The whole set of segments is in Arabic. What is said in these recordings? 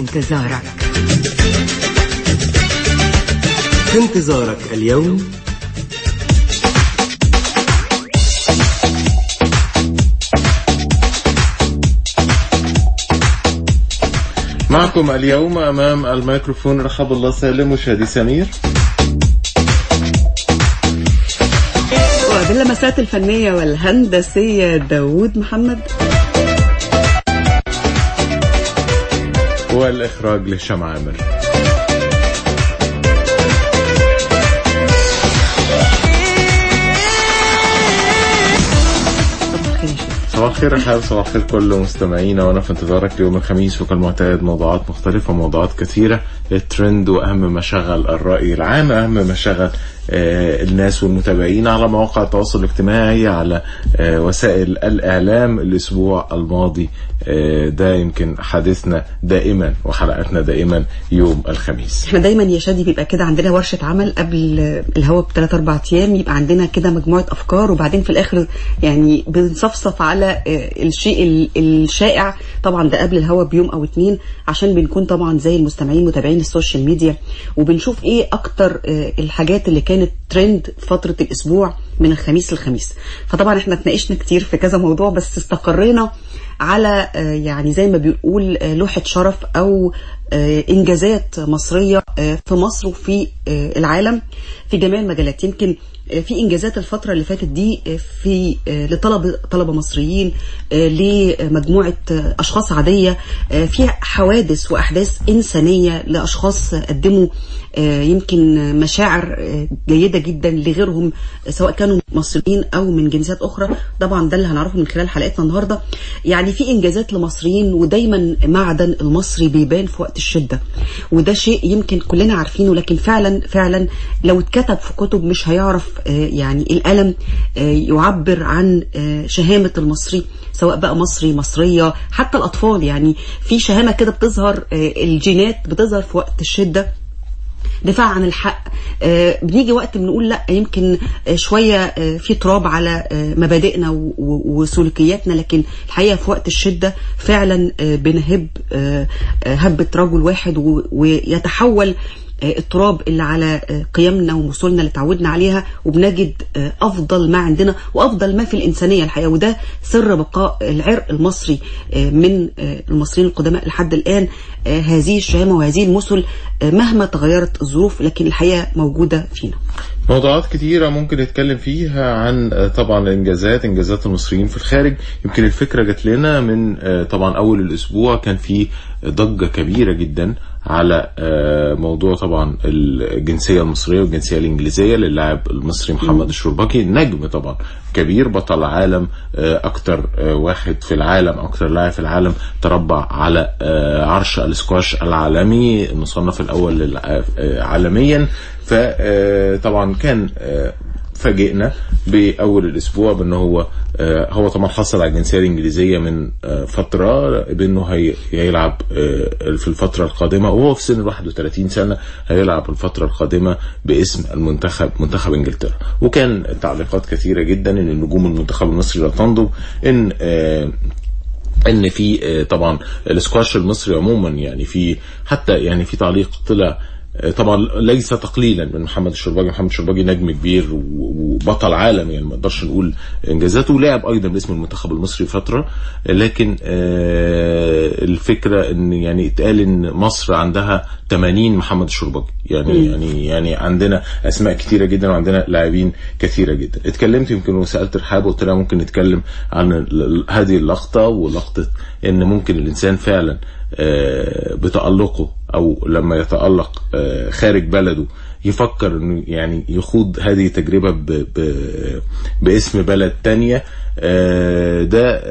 انتظارك. في انتظارك اليوم. معكم اليوم أمام الميكروفون رحب الله سالم وشادي سمير. وباللمسات الفنية والهندسية داوود محمد. والإخراج لهشام عامر. صباح الخير حبيبي صباح الخير كل مستمعينا وأنا في انتظارك ليوم الخميس وكالمعتاد موضوعات مختلفة موضوعات كثيرة. الترند وأهم ما شغل الرأي العام اهم ما شغل آه، الناس والمتابعين على مواقع التواصل الاجتماعي على آه، وسائل الإعلام. الأسبوع الماضي ده يمكن حديثنا دائما وحلقاتنا دائما يوم الخميس. إحنا دايما يا شادي بيبقى كده عندنا ورشة عمل قبل الهوا بثلاث أربع أيام يبقى عندنا كده مجموعة أفكار وبعدين في الآخر يعني بنصفصف على آه، الشيء ال- الشائع طبعا ده قبل الهوا بيوم أو اتنين عشان بنكون طبعا زي المستمعين متابعين ال social media. وبنشوف إيه أكتر آه، الحاجات اللي كانت ترند فترة الأسبوع من الخميس للخميس. فطبعا إحنا اتناقشنا كتير في كذا موضوع بس استقرينا على آه، يعني زي ما بيقول آه، لوحة شرف أو آه، إنجازات مصرية في مصر وفي العالم في جميع المجالات. يمكن في إنجازات الفترة اللي فاتت دي آه، في آه، لطلبة طلبة مصريين آه، لمجموعة آه، أشخاص عادية آه، في حوادث وأحداث إنسانية لأشخاص قدموا آه، يمكن مشاعر آه، جيدة جدا لغيرهم آه، سواء كانوا مصريين أو من جنسيات أخرى. طبعا ده اللي هنعرفه من خلال حلقتنا النهاردة. يعني في إنجازات لمصريين ودايما معدن المصري بيبان في وقت الشدة. وده شيء يمكن كلنا عارفينه لكن فعلا فعلا لو اتكتب في كتب مش هيعرف آه، يعني القلم آه، يعبر عن آه، شهامة المصري سواء بقى مصري مصرية حتى الأطفال. يعني في شهامة كده بتظهر آه، الجينات بتظهر في وقت الشدة دفاع عن الحق. آه، بنيجي وقت بنقول لأ يمكن آه، شوية آه، في تراب على آه، مبادئنا وسلوكياتنا لكن الحقيقة في وقت الشدة فعلا آه، بنهب آه، آه، هبة رجل واحد ويتحول آه، التراب اللي على آه، قيمنا ومصولنا اللي تعودنا عليها وبنجد آه، أفضل ما عندنا وأفضل ما في الإنسانية الحقيقة وده سر بقاء العرق المصري آه، من المصريين القدماء لحد الآن آه، هذه الشهامة وهذه المثل مهما تغيرت الظروف لكن الحقيقة موجودة فينا. موضوعات كتيرة ممكن نتكلم فيها عن آه، طبعا الإنجازات إنجازات المصريين في الخارج. يمكن الفكرة جات لنا من آه، طبعا أول الأسبوع كان في ضجة كبيرة جدا على آه، موضوع طبعا الجنسية المصرية والجنسية الإنجليزية للاعب المصري محمد الشرباكي. نجم طبعا كبير بطل عالم أكتر واحد في العالم أكتر لاعب في العالم تربع على عرش الاسكواش العالمي المصنف الأول عالميا. فطبعا كان آه، فاجئنا بأول الأسبوع بان هو آه، هو طبعا حصل على الجنسيه الانجليزيه من آه، فترة بأنه هي- هيلعب في الفترة القادمة وهو في سن 31 سنة هيلعب الفترة القادمة باسم المنتخب منتخب إنجلترا. وكان تعليقات كثيرة جدا إن النجوم المنتخب المصري لا تنضب إن إن في طبعا الاسكواش المصري عموما يعني في حتى يعني في تعليق طلع طبعا ليس تقليلا من محمد الشرباجي. محمد الشرباجي نجم كبير وبطل عالم يعني ما نقدرش نقول إنجازاته. لعب أيضا باسم المنتخب المصري فترة. لكن آه، الفكرة إن يعني اتقال إن مصر عندها 80 محمد الشرباجي. يعني يعني يعني عندنا أسماء كثيره جدا وعندنا لاعبين كثيرة جدا. اتكلمت يمكن وسألت رحاب وقلت لها ممكن نتكلم عن هذه اللقطة ولقطة إن ممكن الإنسان فعلا آه، بتألقه أو لما يتألق آه، خارج بلده يفكر إنه يعني يخوض هذه ب باسم بلد تانية آه، ده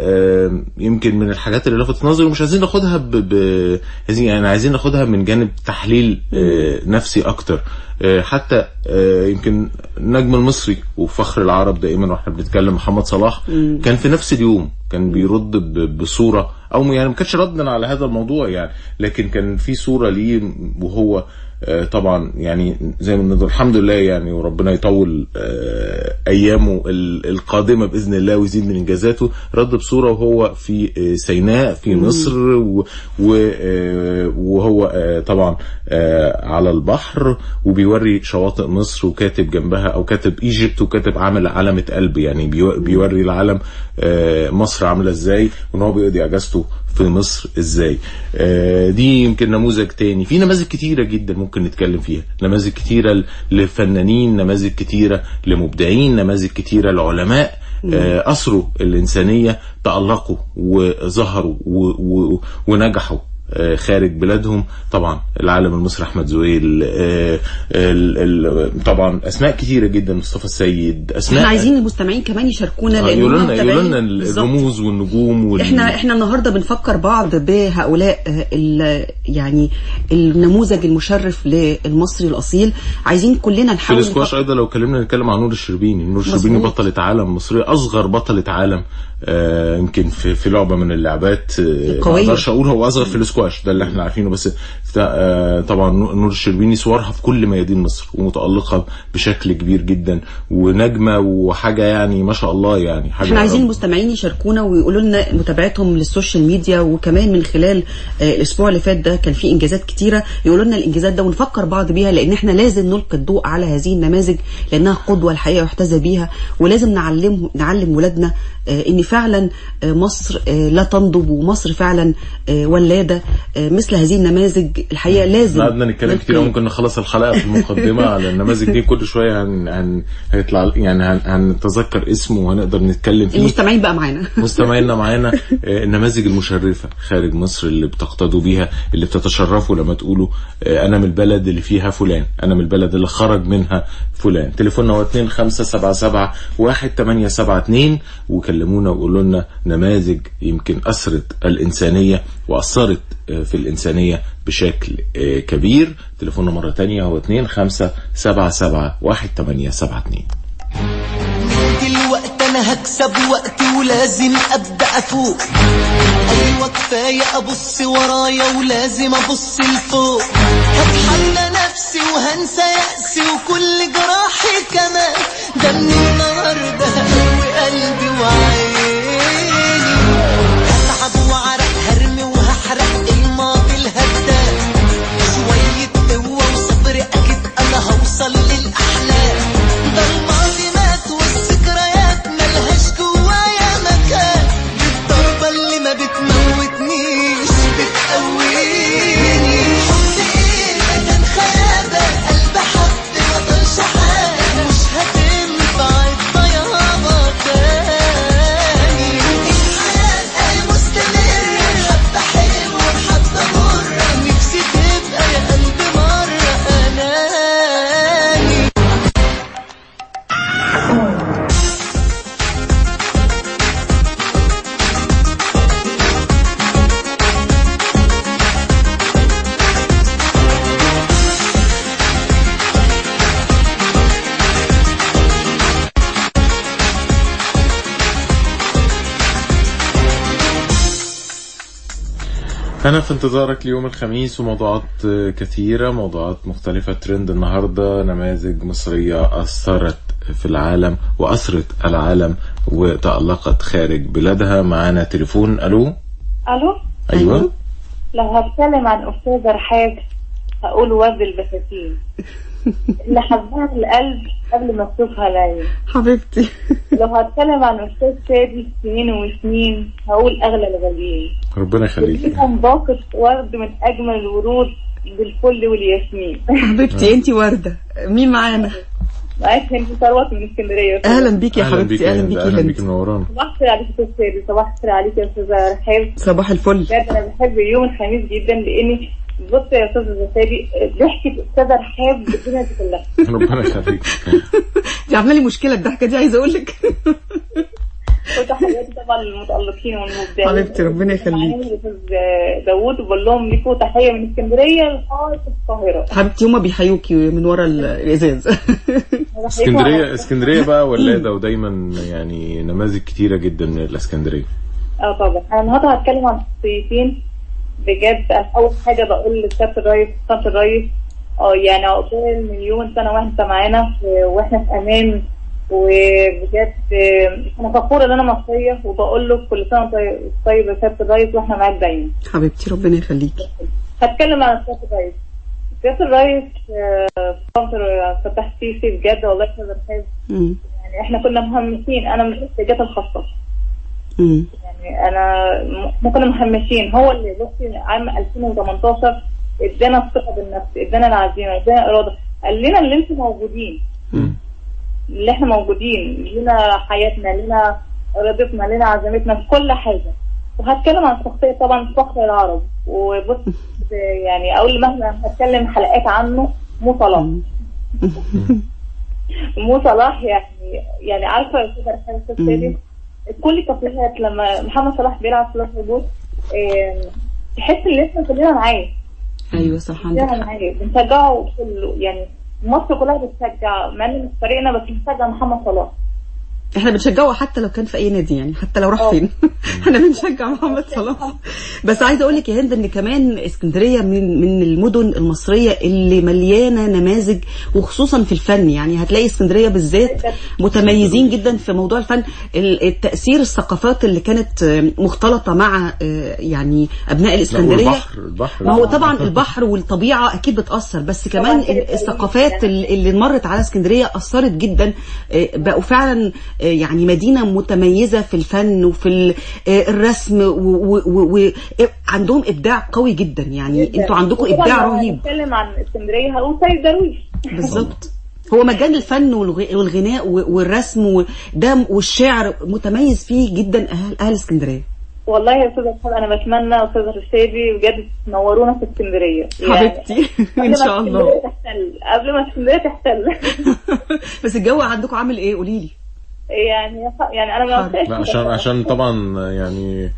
يمكن من الحاجات اللي لفتت نظري ومش عايزين ناخدها ب يعني عايزين ناخدها من جانب تحليل نفسي أكتر. حتى آه، يمكن النجم المصري وفخر العرب دائما وإحنا بنتكلم محمد صلاح كان في نفس اليوم كان بيرد بصورة أو يعني ما كانش ردا على هذا الموضوع يعني لكن كان في صورة ليه وهو آه، طبعا يعني زي ما نقول الحمد لله يعني وربنا يطول آه، أيامه ال- القادمة بإذن الله ويزيد من إنجازاته. رد بصورة وهو في آه، سيناء في مصر آه، وهو آه، طبعا آه، على البحر وبيوري شواطئ مصر وكاتب جنبها أو كاتب إيجيبت وكاتب عامل علامة قلب يعني بيو- بيوري العالم آه، مصر عاملة إزاي وإن هو بيقضي أجازته في مصر إزاي. آه، دي يمكن نموذج تاني. في نماذج كتيرة جدا ممكن نتكلم فيها. نماذج كتيرة لفنانين نماذج كتيرة لمبدعين نماذج كتيرة لعلماء. آه، اثروا الإنسانية تألقوا وظهروا ونجحوا. خارج بلادهم. طبعا العالم المصري أحمد زويل آه، طبعا أسماء كتيرة جدا مصطفى السيد أسماء إحنا عايزين المستمعين كمان يشاركونا آه، لأن يقولوا لنا. الرموز والنجوم وال... إحنا إحنا النهارده بنفكر بعض بهؤلاء آه، ال- يعني النموذج المشرف للمصري الأصيل. عايزين كلنا في نحاول الاسكواش نفكر- أيضا لو كلمنا نتكلم عن نور الشربيني. نور الشربيني. بطلة عالم مصرية أصغر بطلة عالم. آه، يمكن في في لعبة من اللعبات آه، ما. أقدرش أقول هو أصغر في الاسكواش ده اللي إحنا عارفينه بس آه، طبعا نور الشربيني صورها في كل ميادين مصر ومتألقة بشكل كبير جدا ونجمة وحاجة يعني ما شاء الله يعني حاجة إحنا عايزين المستمعين يشاركونا ويقولوا لنا متابعتهم لل social media وكمان من خلال آه، الأسبوع اللي فات ده كان في إنجازات كتيرة يقولوا لنا الإنجازات ده ونفكر بعض بيها لأن إحنا لازم نلقي الضوء على هذه النماذج لأنها قدوة الحقيقة يحتذى بيها ولازم نعلم نعلم ولادنا آه، إن فعلا آه، مصر آه، لا تنضب ومصر فعلا آه، ولادة مثل هذه النماذج الحقيقة لازم قعدنا نتكلم كتير ممكن نخلص الحلقة في المقدمة على النماذج دي. كل شوية هن هن هيطلع يعني هن هنتذكر اسمه وهنقدر نتكلم فيه. المستمعين بقى معانا. مستمعينا معانا النماذج المشرفة خارج مصر اللي بتقتدوا بيها اللي بتتشرفوا لما تقولوا أنا من البلد اللي فيها فلان أنا من البلد اللي خرج منها فلان. تليفوننا هو 2577 1872 وكلمونا وقولوا لنا نماذج يمكن أثرت الإنسانية وأثرت آه، في الإنسانية بشكل آه، كبير. تليفوننا مرة تانية هو 2577 1872 دلوقتي أنا هكسب وقتي ولازم أبدأ أفوق. أيوه كفايه أبص ورايا ولازم أبص لفوق. هتحدى نفسي وهنسى يأسي وكل جراحي كمان. ده من النهارده أنا في انتظارك ليوم الخميس وموضوعات آه، كثيرة موضوعات مختلفة ترند النهاردة نماذج مصرية أثرت في العالم وأثرت العالم وتألقت خارج بلادها. معانا تليفون. ألو؟ ألو؟ أيوة. لو هتكلم عن أستاذ رحاب هقول ورد البساتين. اللي حبها القلب قبل ما تشوفها العين حبيبتي. لو هتكلم عن أستاذ شادي سنين وسنين هقول أغلى الغاليين. ربنا يخليك. ليهم باقة ورد من أجمل الورود بالفل والياسمين. حبيبتي انتي وردة. مين معانا؟ معاك هند ثروت من اسكندرية. أهلا بيكي يا أهلا بيك حبيبتي يا أهلا هند أهلا بيك منورانا صباح الخير عليك يا أستاذ شادي صباح الخير عليك يا أستاذ رحاب صباح الفل. بجد أنا بحب يوم الخميس جدا لأني بص يا أستاذ زكريا ضحكة استاذة رحاب الدنيا دي كلها. ربنا يخليك. دي عاملة لي مشكلة الضحكة دي عايزة أقول لك. وتحياتي طبعا للمتألقين والمبدعين. حبيبتي، ربنا يخليك. داوود وبقول لهم ليكوا تحية من اسكندرية لغاية القاهرة. حبيبتي هما بيحيوكي من ورا ال- الإزاز. اسكندريه اسكندرية بقى ولادة ودايما يعني نماذج كتيرة جدا من الاسكندريه آه طبعا. أنا النهارده هتكلم عن شخصيتين بجد أول حاجة بقول لسياده الرئيس سياده الرئيس آه يعني عقبال مليون سنة وانت معانا و- وإحنا في أمان وبجد آه، أنا فخورة إن أنا مصرية وبقول له كل سنة وأنت طيب يا سياده الرئيس وإحنا معاك دايما. حبيبتي ربنا يخليكي هتكلم عن سياده الرئيس. سياده الرئيس آه، فتح السيسي بجد والله مم. يعني إحنا كنا مهمسين أنا من الاحتياجات الخاصة. مم. يعني أنا كنا محمسين هو اللي بصي عام 2018 إدانا الثقة بالنفس إدانا العزيمة إدانا الاراده قال لنا اللي أنتم موجودين. مم. اللي إحنا موجودين لنا حياتنا لنا إرادتنا لنا عزيمتنا في كل حاجة. وهتكلم عن شخصية طبعا فخر العرب. وبص يعني أقول مهما هتكلم حلقات عنه مو صلاح. مو صلاح يعني يعني عارفة يا أستاذ السيدي كل التصريحات لما محمد صلاح بيلعب في الهبوط تحس إن إحنا كلنا معاه أيوه صح عندك حق. معاه بنشجعه يعني مصر كلها بتشجع مع إن مش فريقنا بس بنشجع محمد صلاح. إحنا بنشجعه حتى لو كان في أي نادي يعني حتى لو راح آه. فين. إحنا بنشجع محمد صلاح. بس عايزة أقول لك يا هند إن كمان اسكندرية من من المدن المصرية اللي مليانة نماذج وخصوصا في الفن. يعني هتلاقي اسكندرية بالذات متميزين جدا في موضوع الفن. ال- التأثير الثقافات اللي كانت آه، مختلطة مع آه، يعني أبناء لا الإسكندرية. والبحر البحر. ما هو طبعا البحر والطبيعة أكيد بتأثر بس كمان الثقافات اللي مرت على اسكندرية أثرت جدا بقوا فعلا يعني مدينة متميزة في الفن وفي آه، الرسم وعندهم إبداع قوي جدا. يعني أنتوا عندكم لو رهيب. هنتكلم عن اسكندرية هقول سيد درويش. بالظبط. هو مجال الفن والغ- والغناء والرسم وده والشعر متميز فيه جدا أهل أهل اسكندرية. والله يا أستاذ احمد أنا بتمنى أستاذ رشادي بجد تنورونا في اسكندرية. حبيبتي. قبل إن ما شاء الله. اسكندرية تحتل قبل ما اسكندرية تحتل. بس الجو عندكم عامل إيه؟ قولي لي يعني يعني أنا ما عشان عشان طبعا يعني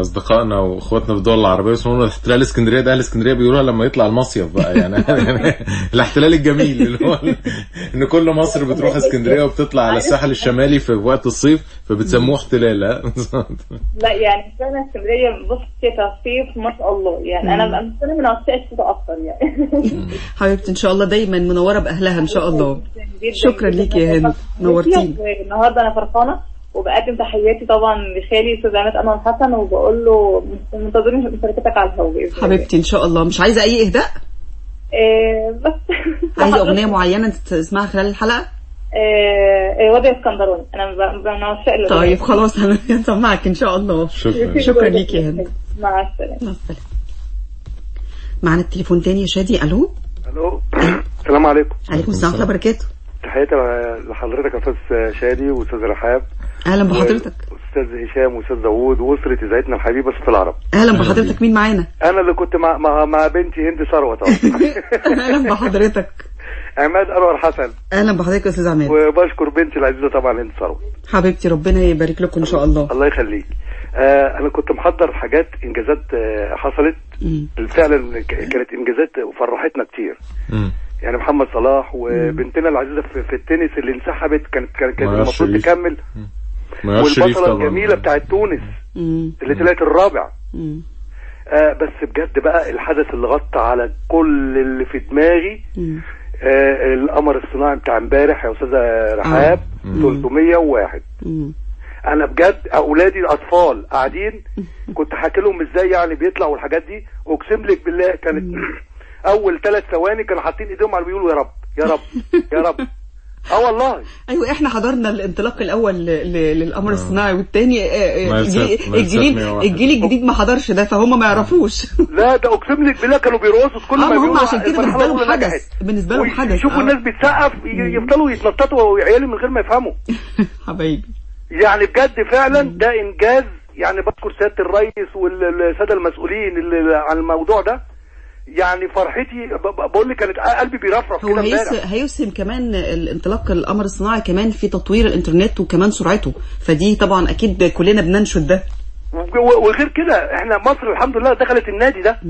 أصدقائنا وأخواتنا في الدول العربية يسمونها احتلال اسكندرية ده أهل اسكندرية بيقولوها لما يطلع المصيف بقى يعني, يعني الاحتلال الجميل اللي هو إن كل مصر بتروح اسكندرية وبتطلع على الساحل الشمالي في وقت الصيف فبتسموه احتلال ها؟ لا يعني فعلا اسكندرية بص شتاء صيف ما شاء الله يعني أنا مستني من عشاق الشتاء أكتر يعني. حبيبتي إن شاء الله دايما منورة بأهلها إن شاء الله. جداً شكرا جداً. ليكي يا هند نورتيني. النهارده أنا فرحانة. وبقدم تحياتي طبعا لخالي أستاذ عماد انور حسن وبقول له منتظرين مشاركتك على الهواء حبيبتي إن شاء الله. مش عايزة أي إهداء؟ إيه بس. عايزه أغنية معينة تسمعها خلال الحلقة؟ إيه إيه وادي اسكندراني أنا من عشاق. طيب خلاص. أنا هسمعك إن شاء الله. شكرا. شكرا ليكي يا هند. مع السلامة. مع السلامة. معانا التليفون تاني يا شادي. ألو؟ ألو. السلام عليكم. عليكم السلام. ورحمة الله وبركاته. تحياتي لحضرتك يا أستاذ شادي وأستاذ رحاب. أهلا بحضرتك. واستاذ هشام وأستاذ داوود وأسرة اذاعتنا الحبيبة صوت العرب. أهلا بحضرتك مين معانا؟ أنا اللي كنت مع مع, مع بنتي هند ثروت أهلا بحضرتك. عماد انور حسن. أهلا بحضرتك يا أستاذ عماد. وبشكر بنتي العزيزة طبعا هند ثروت. حبيبتي ربنا يبارك لكم إن شاء الله. الله يخليك. آه أنا كنت محضر حاجات إنجازات آه حصلت. مم. فعلا ك- كانت إنجازات وفرحتنا كتير. مم. يعني محمد صلاح وبنتنا العزيزة في, في التنس اللي انسحبت كانت كانت المفروض. تكمل. شريف والبطله الجميلة بتاعت تونس مم. اللي طلعت الرابع مم. آه بس بجد بقى الحدث اللي غطى على كل اللي في دماغي. آه القمر الصناعي بتاع امبارح يا أستاذة رحاب مم. 301 مم. أنا بجد أولادي الأطفال قاعدين كنت حاكي لهم إزاي يعني بيطلعوا الحاجات دي أقسم لك بالله كانت أول ثلاث ثواني كانوا حاطين إيديهم على بيقولوا يا رب يا رب يا رب آه والله. أيوه إحنا حضرنا الانطلاق الأول ل- ل- للقمر الصناعي والتاني آه، آه، الجيل الجيل 101. الجيل الجديد ما حضرش ده فهم ما يعرفوش. لا ده أقسم لك بالله كانوا بيرقصوا كل آه ما هم عشان كده بالنسبة لهم حدث نجحت. بالنسبة لهم حدث. ويشوفوا آه. الناس بتسقف يفضلوا يتنططوا وعيالي من غير ما يفهموا. حبايبي. يعني بجد فعلا ده إنجاز يعني بشكر سيادة الرئيس والساده المسؤولين اللي عن الموضوع ده. يعني فرحتي بقول لك كانت قلبي بيرفرف هو كده هيس- هيسهم كمان الانطلاق القمر الصناعي كمان في تطوير الانترنت وكمان سرعته. فدي طبعا أكيد كلنا بننشد ده. وغير كده إحنا مصر الحمد لله دخلت النادي ده.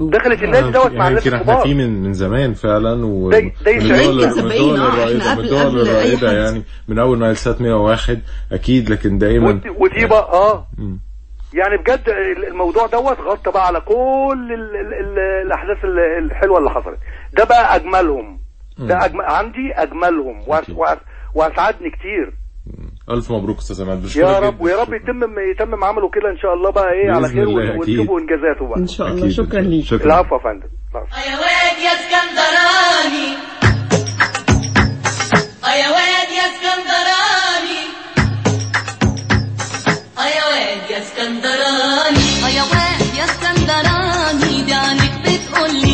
دخلت النادي دوت مع الناس يمكن إحنا فيه من من زمان فعلا و ده-. الدول- يمكن من 70 الدول آه، إحنا الرائدة من الدول حد. يعني من أول نايل سات 101 أكيد لكن دايما ودي- ودي بقى آه. مم. يعني بجد الموضوع دوت غطى بقى على كل ال ال ال الأحداث ال- الحلوة اللي حصلت. ده بقى أجملهم. ده أجمل عندي أجملهم. وأسعدني كتير. ألف مبروك أستاذ عماد يا رب. ويا رب شكراً. يتمم يتمم عمله كده إن شاء الله بقى إيه على خير. ونشوفوا انجازاته بقى. إن شاء الله. أكيد. شكرا ليك. شكرا. العفو يا فندم. يا واد يا اسكندراني. يا واد يا اسكندراني. يا يا اسكندراني واد يا اسكندراني دي عنك بتقولي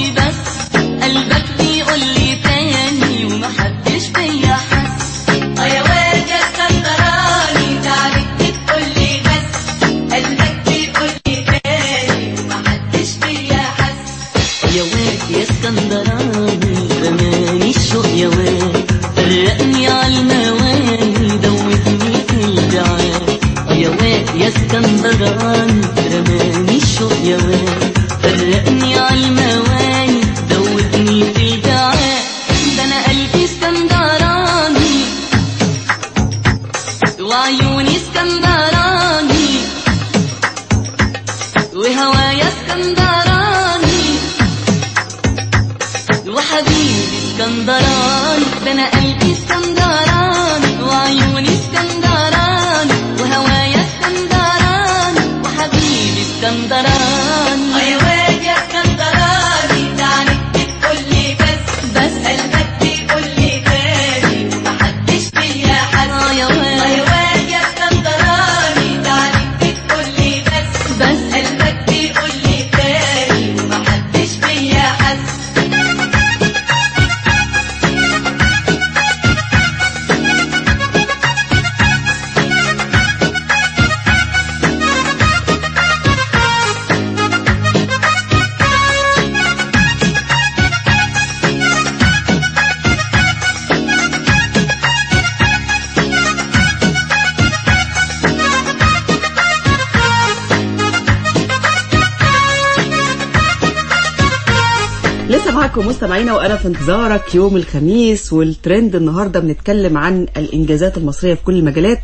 معاكم مستمعينا وأنا في انتظارك يوم الخميس والترند النهارده بنتكلم عن الإنجازات المصرية في كل المجالات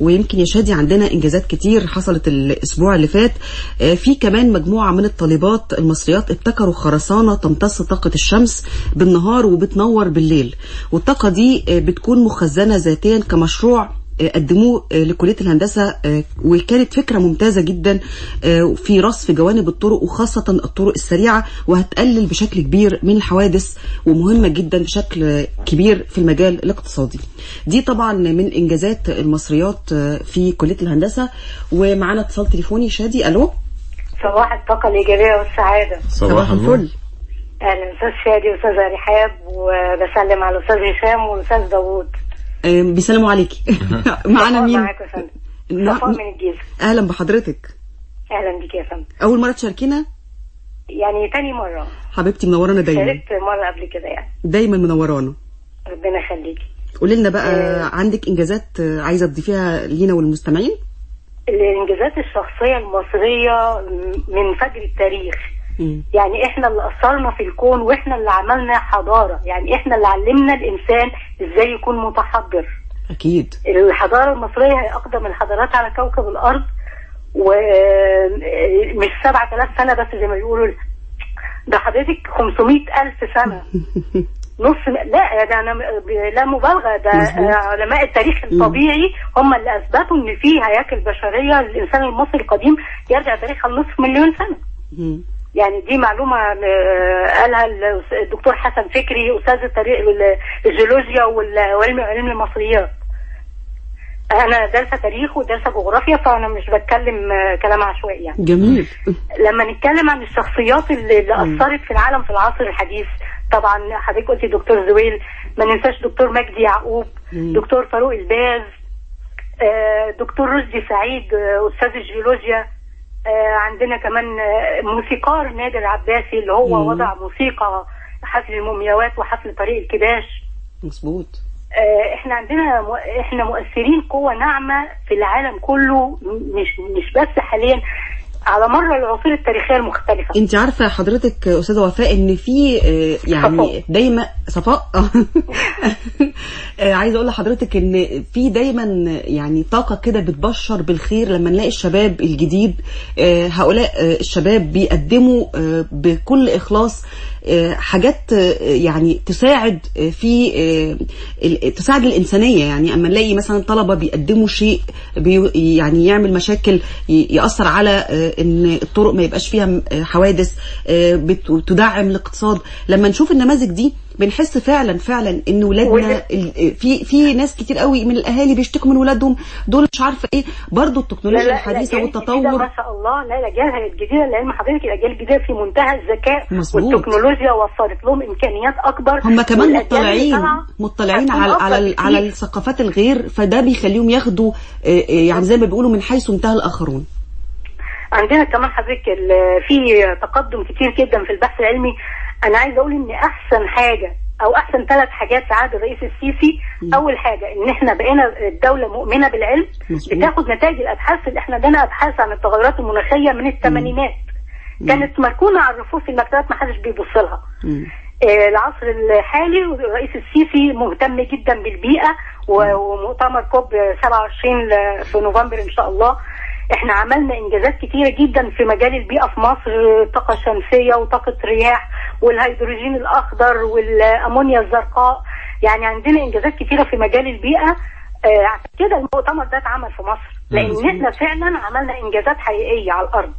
ويمكن يا شادي عندنا إنجازات كتير حصلت الأسبوع اللي فات. آه، في كمان مجموعة من الطالبات المصريات ابتكروا خرسانة تمتص طاقة الشمس بالنهار وبتنور بالليل. والطاقة دي آه، بتكون مخزنة ذاتيا كمشروع قدموه لكلية الهندسة وكانت فكرة ممتازة جدا في رصف جوانب الطرق وخاصة الطرق السريعة وهتقلل بشكل كبير من الحوادث ومهمة جدا بشكل كبير في المجال الاقتصادي. دي طبعا من إنجازات المصريات في كلية الهندسة. ومعانا اتصال تليفوني. شادي ألو؟ صباح الطاقة الإيجابية والسعادة. صباح النور. الفل. أهلا أستاذ شادي وأستاذة رحاب وبسلم على الأستاذ هشام والأستاذ داوود. آه، بيسلموا عليكي معانا مين؟ معاك يا فندم. نعم. صفاء من الجيزة. أهلا بحضرتك. أهلا بك يا فندم. أول مرة تشاركينا؟ يعني تاني مرة. حبيبتي منورانا دايما. شاركت مرة قبل كده يعني. دايما منورانا ربنا يخليكي. قولي لنا بقى عندك إنجازات آه، عايزة تضيفيها لينا والمستمعين؟ الإنجازات الشخصية المصرية من فجر التاريخ. يعني إحنا اللي أثرنا في الكون وإحنا اللي عملنا حضارة. يعني إحنا اللي علمنا الإنسان إزاي يكون متحضر. أكيد. الحضارة المصرية هي أقدم الحضارات على كوكب الأرض ومش 7000 سنة بس زي ما بيقولوا. ده حضرتك 500 ألف سنة. نص لا ده أنا لا مبالغة. ده. علماء التاريخ الطبيعي هم اللي أثبتوا إن في هياكل بشرية للإنسان المصري القديم يرجع تاريخها لنصف مليون مم. يعني دي معلومة آه، قالها الدكتور حسن فكري أستاذ التاريخ الجيولوجيا وعلم علم المصريات. أنا دارسة تاريخ ودارسة جغرافيا فأنا مش بتكلم آه، كلام عشوائي يعني. جميل. لما نتكلم عن الشخصيات اللي, اللي أثرت في العالم في العصر الحديث طبعا حضرتك قلتي دكتور زويل ما ننساش دكتور مجدي يعقوب. دكتور فاروق الباز آه، دكتور رشدي سعيد أستاذ الجيولوجيا. عندنا كمان آه، موسيقار نادر العباسي اللي هو مم. وضع موسيقى حفل المومياوات وحفل طريق الكباش. مظبوط. آه، إحنا عندنا م... إحنا مؤثرين قوة ناعمة في العالم كله مش مش بس حاليا. على مر العصور التاريخية المختلفة. انت عارفة حضرتك أستاذة وفاء إن في آه، يعني صفاء. دايما صفاء؟ آه، عايزة أقول لحضرتك إن في دايما يعني طاقة كده بتبشر بالخير لما نلاقي الشباب الجديد. آه، هؤلاء الشباب بيقدموا بكل إخلاص حاجات آه، يعني تساعد آه، في آه، تساعد الإنسانية يعني. أما نلاقي مثلا طلبة بيقدموا شيء يعني يعمل مشاكل ي- يأثر على آه، إن الطرق ما يبقاش فيها آه، حوادث آه، بت- تدعم الاقتصاد. لما نشوف النماذج دي بنحس فعلا فعلا إن ولادنا في في ناس كتير قوي من الأهالي بيشتكوا من ولادهم دول مش عارفة إيه برضو التكنولوجيا الحديثة والتطور ما شاء الله لا الأجيال الجديدة لعلم حضرتك الأجيال الجديدة في منتهى الذكاء. والتكنولوجيا وفرت لهم إمكانيات أكبر هم كمان مطلعين مطلعين على على. على الثقافات الغير فده بيخليهم ياخدوا آه، آه، يعني زي ما بيقولوا من حيث انتهى الآخرون عندنا كمان حضرتك في تقدم كتير جدا في البحث العلمي أنا عايزة أقول إن أحسن حاجة أو أحسن ثلاث حاجات في عهد الرئيس السيسي أول حاجة إن إحنا بقينا الدولة مؤمنة بالعلم مظبوط. بتاخد نتائج الأبحاث اللي إحنا عندنا أبحاث عن التغيرات المناخية من الثمانينات. كانت مركونة على الرفوف في المكتبات ما حدش بيبص لها. آه، العصر الحالي الرئيس السيسي مهتم جدا بالبيئة و- ومؤتمر كوب 27 ل- في نوفمبر إن شاء الله. إحنا عملنا انجازات كتيرة جدا في مجال البيئة في مصر الطاقة الشمسية وطاقة رياح والهيدروجين الأخضر والأمونيا الزرقاء. يعني عندنا انجازات كتيرة في مجال البيئة. آه، عشان كده المؤتمر ده اتعمل في مصر لأن إحنا فعلا عملنا انجازات حقيقية على الأرض.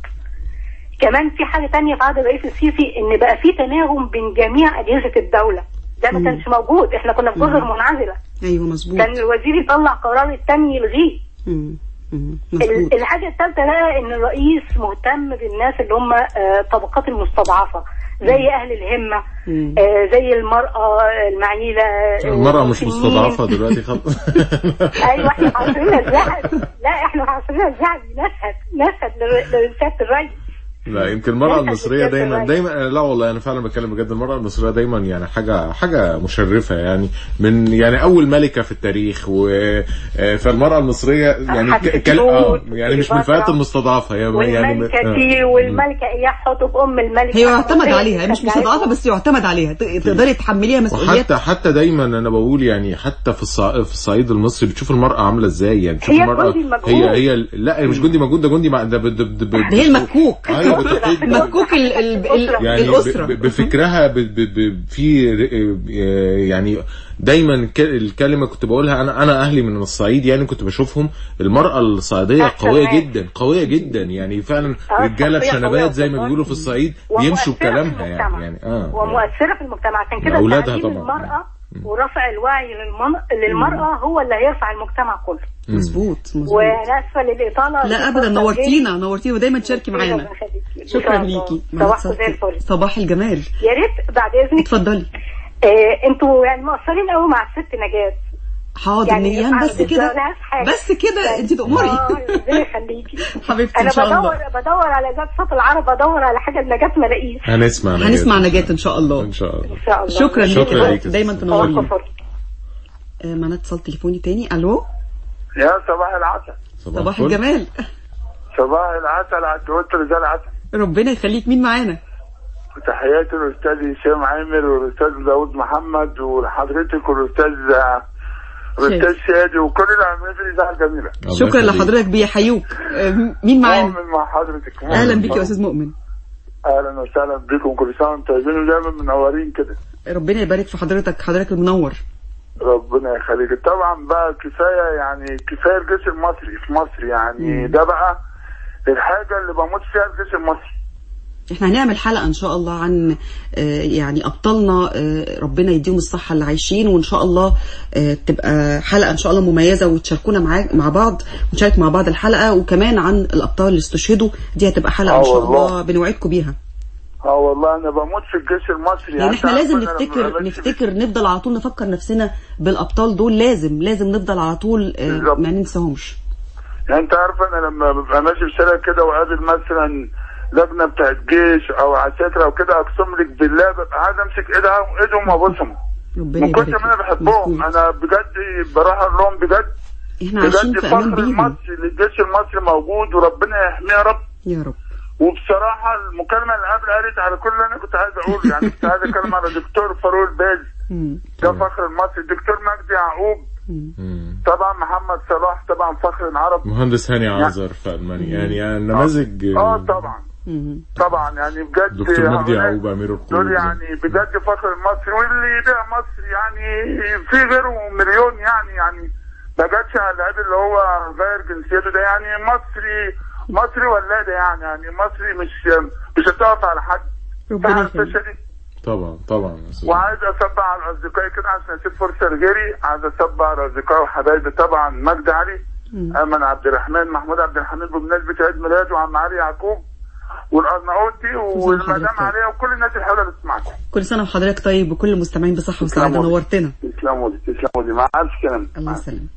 كمان في حاجة تانية في عهد الرئيس السيسي إن بقى في تناغم بين جميع أجهزة الدولة. ده ما كانش موجود. إحنا كنا في جزر منعزلة. أيوه مظبوط. كان الوزير يطلع قرار التاني يلغيه. مم. مم. ال- مظبوط الحاجة الثالثة بقى إن الرئيس مهتم بالناس اللي هم آه، الطبقات المستضعفة زي أهل الهمة مم. آه، زي المرأة المعيلة آه، المرأة مش. مستضعفة دلوقتي خالص أيوه إحنا عصرنا الذهبي لا إحنا في عصرنا الذهبي نشهد نشهد لر- لسيادة الرئيس لا يمكن المرأة المصرية دايما. دايما لا والله أنا فعلا بتكلم بجد المرأة المصرية دايما يعني حاجة حاجة مشرفة يعني من يعني أول ملكة في التاريخ و آه، فالمرأة المصرية يعني كل- آه يعني مش من الفئات المستضعفة هي يعني والملكة آه. دي والملكة اياح حطب أم الملكة هي يعتمد عليها هي مش. مستضعفة بس يعتمد عليها ت- تقدري تحمليها مسؤوليات وحتى حتى دايما أنا بقول يعني حتى في الصع... في الصعيد المصري بتشوف المرأة عاملة إزاي يعني بتشوف هي المرأة. هي هي لا مش جندي موجود ده جندي ده ب- ده ب- ب- ده هي المكوك بتقود مكوك يعني الأسرة بفكرها في ر- يعني دايما ك- الكلمة كنت بقولها أنا أنا أهلي من الصعيد يعني كنت بشوفهم المرأة الصعيدية قوية. جدا قوية جدا يعني فعلا آه، رجاله بشنبات زي ما. بيقولوا في الصعيد بيمشوا بكلامها. يعني يعني آه ومؤثرة في المجتمع عشان كده أولادها تعليم طبعا. المرأة ورفع الوعي للمن... للمرأة هو اللي هيرفع المجتمع كله. مظبوط مظبوط. وأنا اسفة للإطالة. لا ابدا نورتينا نورتينا ودايما تشاركي معانا. شكرا ليكي. صباحكم زي الفل صباح الجمال. يا ريت بعد إذنك. اتفضلي. آه أنتوا يعني مقصرين قوي مع الست نجاة. حاضر يعني نيان ما بس كده. بس كده انت تأمري. آه ربنا يخليكي. حبيبتي أنا إن شاء بدور الله. بدور على ذات صوت العرب بدور على حاجة لنجاة ما الاقيش هنسمع نجاة. هنسمع نجاة إن شاء الله. إن شاء الله. إن شاء الله. شكرا ليكي. ليكي. دايما تنورينا. آه، معانا اتصال تليفوني تاني. ألو؟ يا صباح العسل. صباح. الجمال. صباح العسل على الدكتور رجال عسل ربنا يخليك. مين معانا؟ تحياتي الاستاذ هشام عامر والأستاذ داوود محمد وحضرتك والأستاذ الاستاذ شادي وكل العاملين في الاذاعه الجميله شكرا. لحضرتك بيحيوك. آه، مين معانا؟ مؤمن مع حضرتك. أهلا بيك يا أستاذ مؤمن. أهلا وسهلا بكم كل سنة وأنتم طيبين ودايما منورين كده. ربنا يبارك في حضرتك حضرتك المنور. ربنا يخليك. طبعا بقى كفاية يعني كفاية الجيش المصري في مصر يعني. ده بقى الحاجة اللي بموت فيها الجيش المصري. إحنا هنعمل حلقة إن شاء الله عن آه، يعني أبطالنا آه، ربنا يديهم الصحة اللي عايشين وإن شاء الله آه، تبقى حلقة إن شاء الله مميزة وتشاركونا معاك مع بعض ونشارك مع بعض الحلقة وكمان عن الأبطال اللي استشهدوا دي هتبقى حلقة إن شاء. الله بنوعدكم بيها آه والله أنا بموت في الجيش المصري يعني إحنا لازم نفتكر نفتكر نفضل على طول نفكر نفسنا بالأبطال دول لازم لازم نفضل على طول. ما ننساهمش يعني أنت عارف أنا لما ببقى ماشي في كده وقابل مثلا لجنه بتاعت جيش أو عساكر أو كده أقسم لك بالله ببقى عايز أمسك ايدها ايدهم وأبوسهم. ربنا من كتر ما أنا. بحبهم. أنا بجد بروح أقول لهم بجد. إحنا عايشين بجد في أمان المصري للجيش المصري موجود وربنا يحميه يا رب. يا رب. وبصراحة المكالمة اللي قبل قالت على كل اللي أنا كنت عايز اقوله يعني كنت عايز أتكلم على الدكتور فاروق الباز. ده فخر المصري. الدكتور مجدي يعقوب. طبعا محمد صلاح طبعا فخر العرب. مهندس هاني عازر في ألمانيا. يعني, يعني نماذج آه طبعا. طبعا يعني بجد دكتور مجدي هؤلاء يعقوب أمير القلوب دول يعني بجد فخر المصري واللي ده مصر يعني في غيره مليون يعني يعني ما جاتش على اللعيب اللي هو غير جنسيته ده. يعني مصري مصري ولاده يعني يعني مصري مش مش هتقف على حد. ربنا دي طبعا طبعا. وعايز اصبح على اصدقائي كده عشان أسيب فرصة لغيري. عايز اصبح على اصدقائي وحبايبي طبعا مجدي علي ايمن عبد الرحمن محمود عبد الحميد بمناسبة عيد ميلاده وعم علي يعقوب. والارناؤوطي والمدام. عليا وكل الناس اللي بتسمعكم كل سنة وحضرتك طيب وكل المستمعين بصحة وسعاده. نورتنا. تسلموا لي تسلموا لي مع ألف سلامة. الله يسلمك.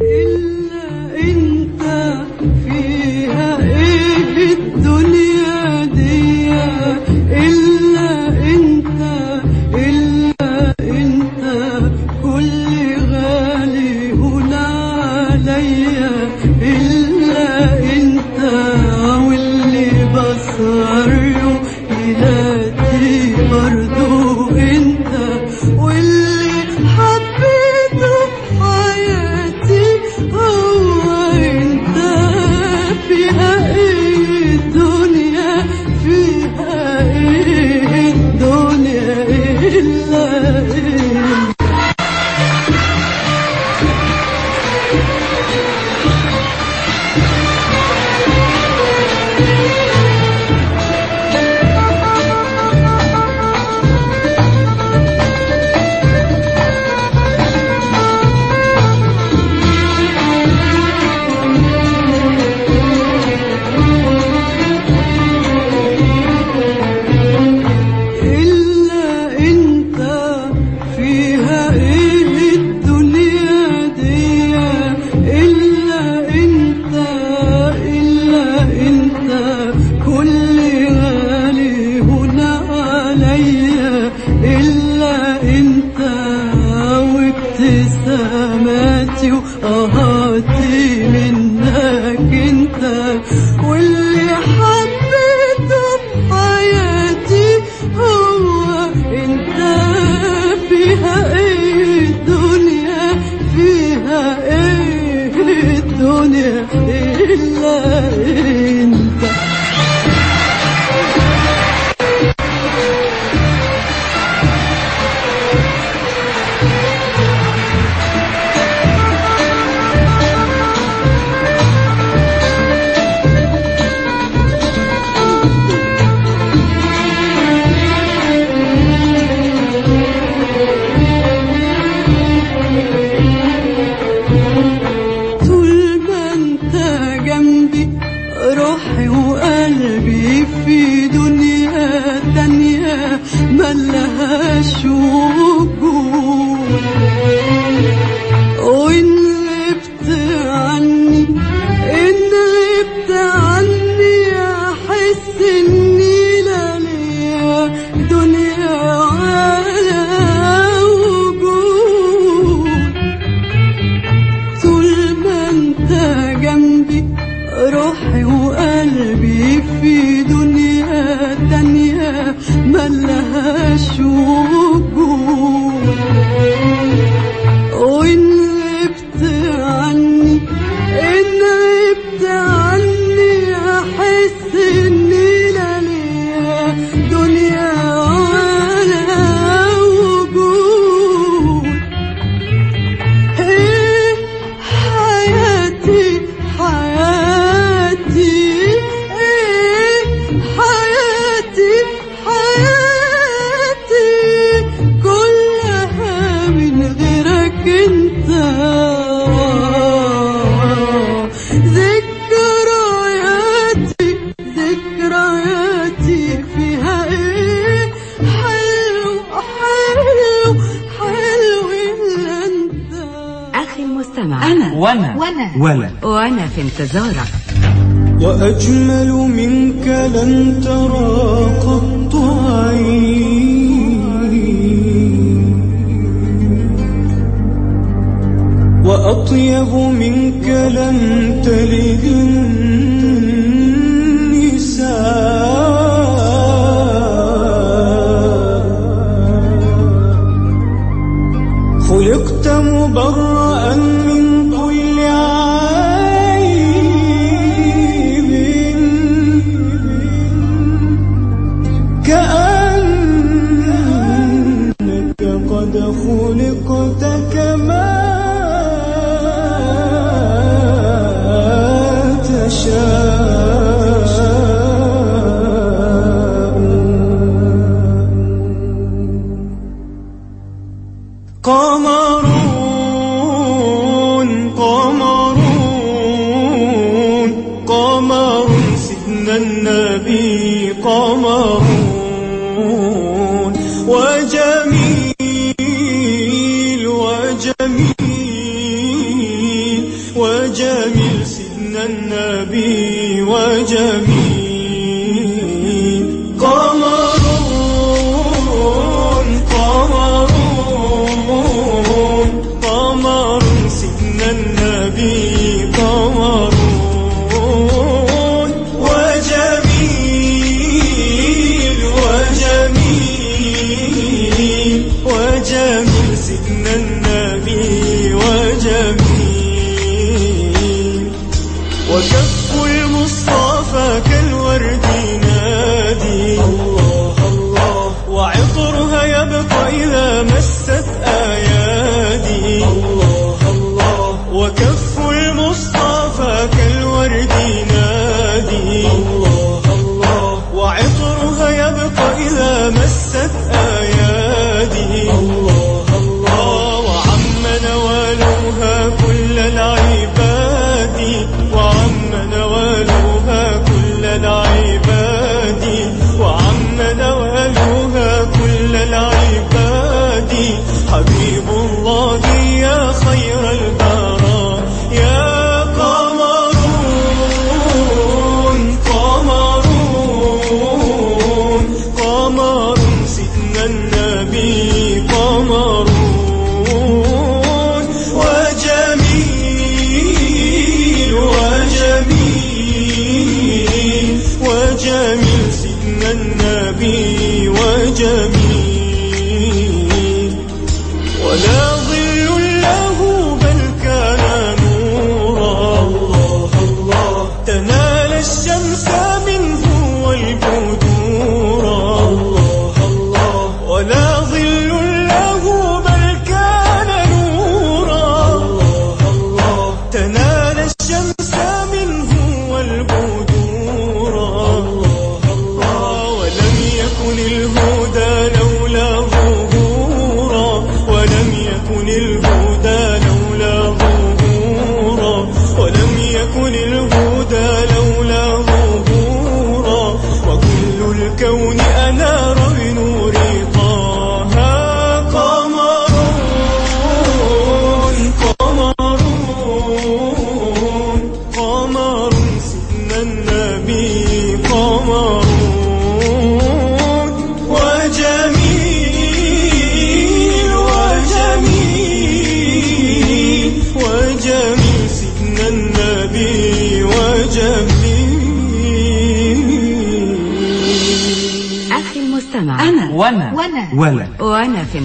إلا أنت فيها إيه الدنيا دي إلا أنت إلا أنت. كل غالي هنا عليا.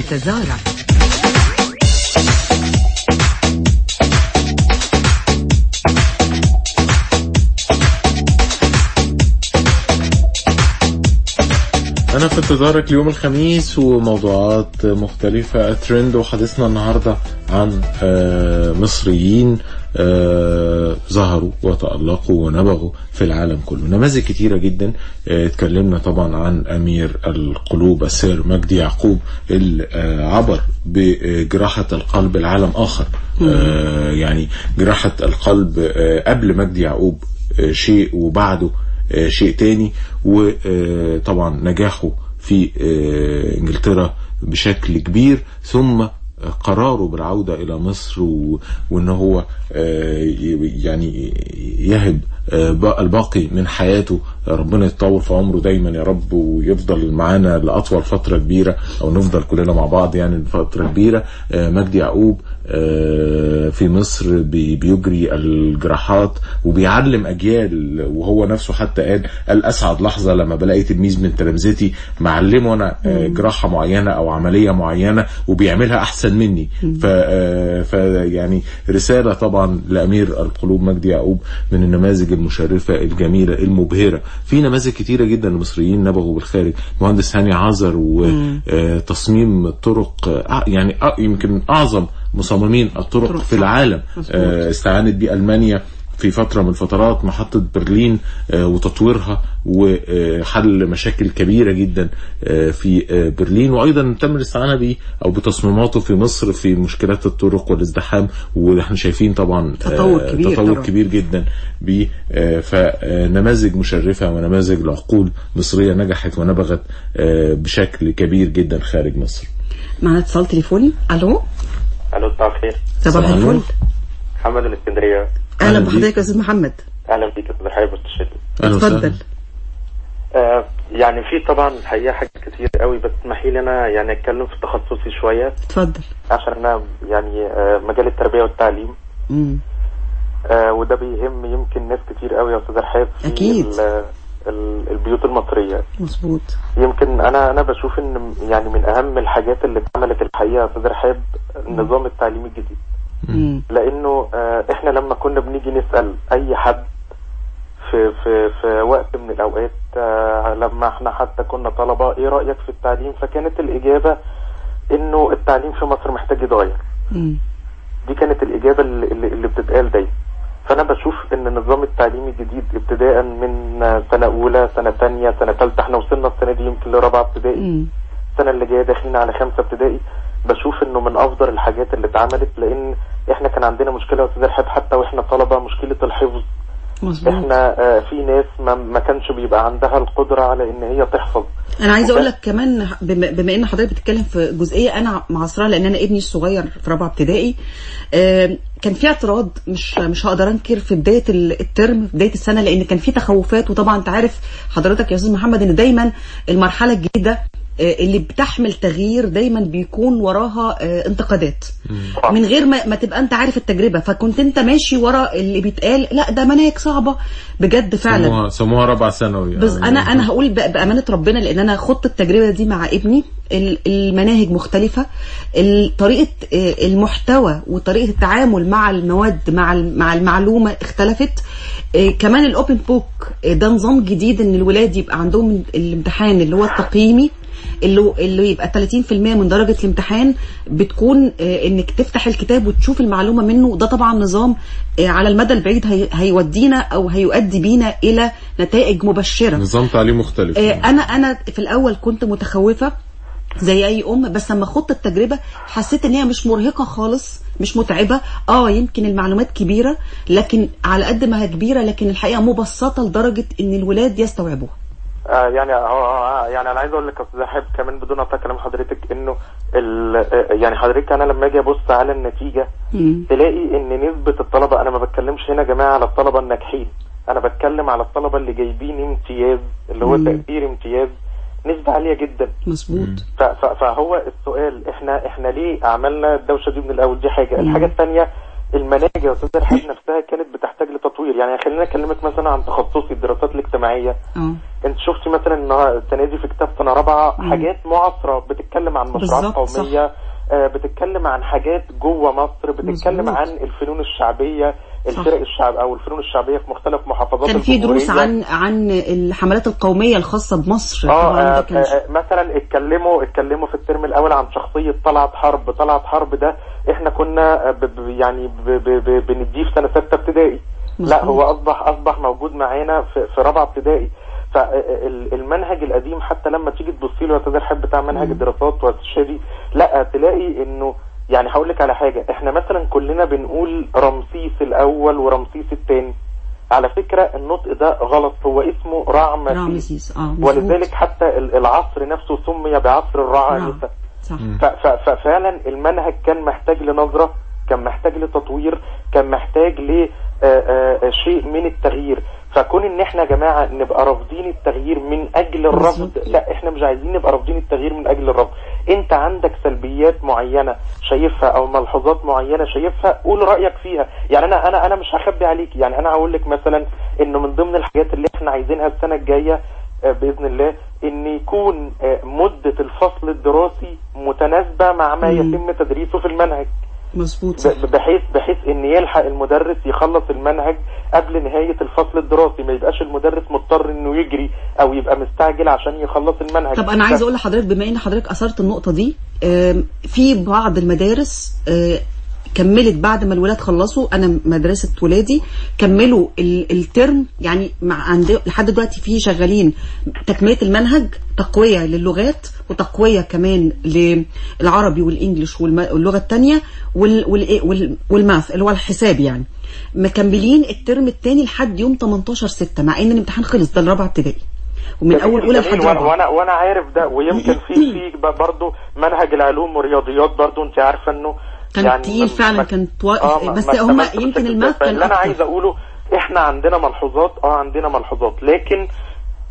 تتزارع أنا في انتظارك ليوم الخميس وموضوعات مختلفة ترند وحديثنا النهاردة عن آه، مصريين. آه، ظهروا وتألقوا ونبغوا في العالم كله. نماذج كتيرة جدا آه، اتكلمنا طبعا عن أمير القلوب السير مجدي يعقوب اللي عبر بجراحة القلب العالم آخر. آه، يعني جراحة القلب قبل مجدي يعقوب شيء وبعده شيء تاني. وطبعا نجاحه في إنجلترا بشكل كبير. ثم قراره بالعودة إلى مصر و... وإن هو آه، يعني يهب آه، الباقي من حياته. ربنا يطول في عمره دايما يا رب ويفضل معانا لأطول فترة كبيرة أو نفضل كلنا مع بعض يعني لفترة كبيرة. آه، مجدي يعقوب في مصر بي- بيجري الجراحات وبيعلم أجيال وهو نفسه حتى قال قال أسعد لحظة لما بلاقي تلميذ من تلامذتي معلمه أنا آه، جراحة معينة أو عملية معينة وبيعملها أحسن مني. ف آه، ف يعني رسالة طبعا لأمير القلوب مجدي يعقوب من النماذج المشرفة الجميلة المبهرة. في نماذج كتيرة جدا لمصريين نبغوا بالخارج. مهندس هاني عزر وتصميم الطرق آه، يعني آه، يمكن أعظم مصممين الطرق في العالم. آه، استعانت بيه ألمانيا في فترة من الفترات محطة برلين آه، وتطويرها وحل مشاكل كبيرة جدا آه، في برلين. وأيضا تم الاستعانة به أو بتصميماته في مصر في مشكلات الطرق والازدحام وإحنا شايفين طبعا تطور كبير تطور طبعاً. كبير جدا ب فنماذج مشرفة ونماذج لعقول مصرية نجحت ونبغت بشكل كبير جدا خارج مصر. معنا اتصال تليفوني. ألو؟ ألو صباح الخير صباح النور. الفل محمد من اسكندرية أهلا. بحضرتك يا أستاذ محمد أهلا بيك يا أستاذ حبيب وسهلا. اتفضل آه يعني في طبعا الحقيقة حاجات كتير قوي بس اسمحي لي أنا يعني أتكلم في تخصصي شوية اتفضل عشان أنا يعني آه مجال التربية والتعليم مم. آه وده بيهم يمكن ناس كتير قوي يا أستاذ رحاب في أكيد. ال- ال- البيوت المصرية. مظبوط. يمكن أنا أنا بشوف إن يعني من أهم الحاجات اللي اتعملت الحقيقة يا أستاذ رحاب النظام التعليمي الجديد. مم. لأنه آه، إحنا لما كنا بنيجي نسأل أي حد في في في وقت من الأوقات آه، لما إحنا حتى كنا طلبة إيه رأيك في التعليم؟ فكانت الإجابة إنه التعليم في مصر محتاج يتغير. دي كانت اللي, اللي اللي بتتقال دايما. فأنا بشوف إن النظام التعليمي الجديد ابتداء من سنة أولى سنة ثانية سنة ثالثه إحنا وصلنا السنة دي يمكن لرابعة ابتدائي. السنة اللي جاية داخلين على خمسه ابتدائي. بشوف إنه من أفضل الحاجات اللي اتعملت لأن إحنا كان عندنا مشكلة يا أستاذ رحاب حتى وإحنا طلبة مشكلة الحفظ. مظبوط. إحنا آه، في ناس ما, ما كانش بيبقى عندها القدرة على إن هي تحفظ. أنا عايزة أقول لك كمان بما بما إن حضرتك بتتكلم في جزئية أنا معاصرها لأن أنا ابني الصغير في رابعة ابتدائي كان في اعتراض مش مش هقدر انكر في بداية ال- الترم في بداية السنة لأن كان في تخوفات. وطبعا أنت عارف حضرتك يا أستاذ محمد إن دايما المرحلة الجديدة اللي بتحمل تغيير دايما بيكون وراها آه، انتقادات. من غير ما, ما تبقى انت عارف التجربة. فكنت انت ماشي ورا اللي بيتقال لا ده مناهج صعبة. بجد فعلا. سموها سموها رابع ثانوي بس يعني. أنا أنا هقول بأمانة ربنا لأن أنا خدت التجربة دي مع ابني. ال- المناهج مختلفة. ال- طريقة آه، المحتوى وطريقة التعامل مع المواد مع مع المعلومة اختلفت. آه، كمان ال open book آه، ده نظام جديد إن الولاد يبقى عندهم الامتحان اللي هو التقييمي. اللي اللي يبقى 30% من درجة الامتحان بتكون آه، إنك تفتح الكتاب وتشوف المعلومة منه. ده طبعا نظام آه، على المدى البعيد هي- هيودينا أو هيؤدي بينا إلى نتائج مبشرة. نظام تعليم مختلف. آه، أنا أنا في الأول كنت متخوفة زي أي أم بس لما خدت التجربة حسيت إن هي مش مرهقة خالص مش متعبة. آه يمكن المعلومات كبيرة لكن على قد ما هي كبيرة لكن الحقيقة مبسطة لدرجة إن الولاد يستوعبوها. آه يعني هو هو- يعني أنا عايز أقول لك أستاذ حب كمان بدون قطع كلام حضرتك إنه ال- آه، يعني حضرتك أنا لما أجي أبص على النتيجة تلاقي إن نسبة الطلبة أنا ما بتكلمش هنا يا جماعة على الطلبة الناجحين أنا بتكلم على الطلبة اللي جايبين امتياز اللي هو مم. تقدير امتياز نسبة عالية جدا. مظبوط. فهو السؤال إحنا إحنا ليه عملنا الدوشة دي من الأول؟ دي حاجة. مم. الحاجة الثانية المناهج يا أستاذ رحاب نفسها كانت بتحتاج لتطوير يعني خلينا أكلمك مثلا عن تخصصي الدراسات الاجتماعية آه أنت شفتي مثلا السنة دي في كتاب سنة رابعة حاجات معاصرة بتتكلم عن مشروعات. قومية آه، بتتكلم عن حاجات جوه مصر بتتكلم مظبوط. عن الفنون الشعبية الفرق الشعب أو الفنون الشعبية في مختلف محافظات كان في دروس. عن عن الحملات القومية الخاصة بمصر. آه ده آه، كان آه، مثلا اتكلموا اتكلموا في الترم الأول عن شخصية طلعت حرب. طلعت حرب ده إحنا كنا آه، ب يعني بنديه في سنة ستة ابتدائي. لا. هو اصبح أصبح موجود معانا في, في رابعة ابتدائي. فالمنهج القديم حتى لما تيجي تبصي له يا أستاذ رحاب بتاع منهج الدراسات والاستشاري لا تلاقي إنه يعني هقول لك على حاجة. إحنا مثلا كلنا بنقول رمسيس الأول ورمسيس الثاني على فكرة النطق ده غلط. هو اسمه رعمسيس. آه مظبوط. ولذلك حتى ال- العصر نفسه سمي بعصر ف- ف- ففعلا المنهج كان محتاج لنظرة كان محتاج لتطوير كان محتاج ل آه، آه، شيء من التغيير. فكون إن إحنا يا جماعة نبقى رافضين التغيير من أجل الرفض لا إحنا مش عايزين نبقى رافضين التغيير من أجل الرفض. أنت عندك سلبيات معينة شايفها أو ملحوظات معينة شايفها قول رأيك فيها. يعني أنا أنا أنا مش هخبي عليك. يعني أنا هقول لك مثلا انه من ضمن الحاجات اللي إحنا عايزينها السنة الجاية آه، بإذن الله إن يكون آه، مدة الفصل الدراسي متناسبة مع ما. يتم تدريسه في المنهج. مظبوط. بحيث بحيث إن يلحق المدرس يخلص المنهج قبل نهاية الفصل الدراسي ما يبقاش المدرس مضطر إنه يجري أو يبقى مستعجل عشان يخلص المنهج. طب أنا عايزة ف- أقول لحضرتك بما إن حضرتك أثرت النقطة دي في بعض المدارس آه، كملت بعد ما الولاد خلصوا أنا مدرسة ولادي كملوا ال- الترم يعني مع عند لحد دلوقتي في شغالين تكملة المنهج تقوية للغات وتقوية كمان للعربي والإنجليش واللغة الثانية والماث اللي هو الحساب يعني. مكملين الترم الثاني لحد يوم 18 6 مع إن الامتحان خلص ده الرابعة ابتدائي. ومن أول أولى لحد وأنا رابعة. وأنا وأنا عارف ده ويمكن في في برضه منهج العلوم والرياضيات برضه أنت عارفة إنه كان تقيل فعلا كان. آه، بس هم يمكن الماث. كان اللي أنا عايز أقوله إحنا عندنا ملحوظات آه عندنا ملحوظات لكن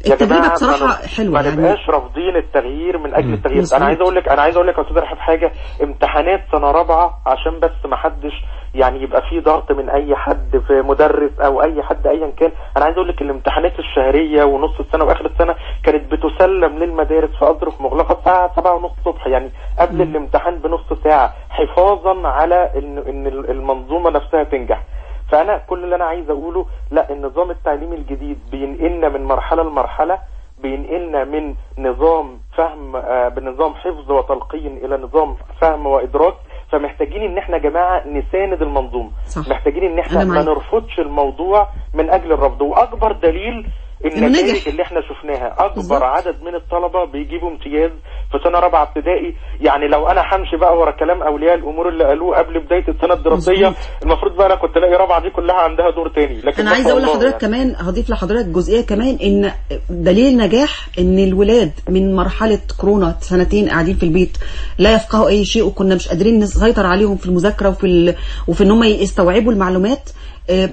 يا التجربة جماعة بصراحة ما يعني. نبقاش رافضين التغيير من أجل التغيير. أنا عايز أقول لك أنا عايز أقول لك يا أستاذ رحب حاجة. امتحانات سنة رابعة عشان بس ما حدش يعني يبقى في ضغط من أي حد في مدرس أو أي حد ايا كان. أنا عايز أقول لك الامتحانات الشهرية ونص السنة وآخر السنة كانت بتسلم للمدارس في أظرف مغلقة الساعة 7 ونص الصبح يعني قبل الامتحان بنص ساعة حفاظا على ان إن المنظومة نفسها تنجح. فانا كل اللي أنا عايز اقوله لا النظام التعليمي الجديد بينقلنا من مرحلة لمرحلة بينقلنا من نظام فهم آه، بنظام حفظ وتلقين إلى نظام فهم وإدراك فمحتاجين إن إحنا يا جماعة نساند المنظومة. محتاجين إن إحنا ما. نرفضش الموضوع من أجل الرفض وأكبر دليل النتائج. اللي إحنا شفناها أكبر بالظبط. عدد من الطلبة بيجيبوا امتياز في سنة رابعة ابتدائي يعني لو أنا همشي بقى ورا كلام أولياء الأمور اللي قالوه قبل بداية السنة الدراسية. المفروض بقى أنا كنت ألاقي رابعة دي كلها عندها دور تاني لكن أنا عايزة شاء أقول لحضرتك يعني. كمان هضيف لحضرتك جزئية كمان إن دليل نجاح إن الولاد من مرحلة كورونا سنتين قاعدين في البيت لا يفقهوا أي شيء وكنا مش قادرين نسيطر عليهم في المذاكرة وفي ال... وفي إن هم يستوعبوا المعلومات آه،